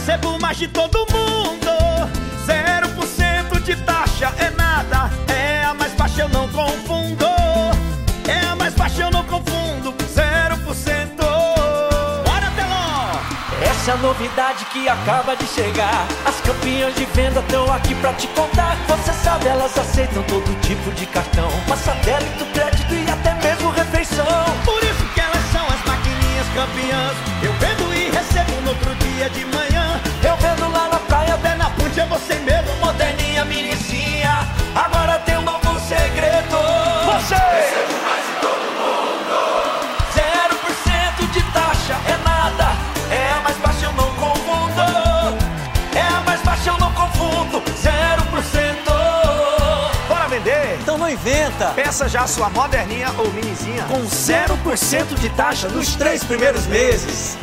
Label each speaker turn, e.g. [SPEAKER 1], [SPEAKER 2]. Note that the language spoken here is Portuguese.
[SPEAKER 1] recebo mais de todo mundo. 0% de taxa é nada, é a mais baixa, eu não confundo. É a mais baixa, eu não confundo. 0%. Bora, Teló!
[SPEAKER 2] Essa é a novidade que acaba de chegar. As campeãs de venda estão aqui pra te contar. Você sabe, elas aceitam todo tipo de cartão. Passa débito, crédito e até mesmo refeição.
[SPEAKER 1] Por isso que elas são as maquininhas campeãs. Eu vendo e recebo no outro dia
[SPEAKER 3] Então não inventa.
[SPEAKER 1] Peça já sua moderninha ou minizinha
[SPEAKER 3] Com 0% de taxa nos três primeiros meses.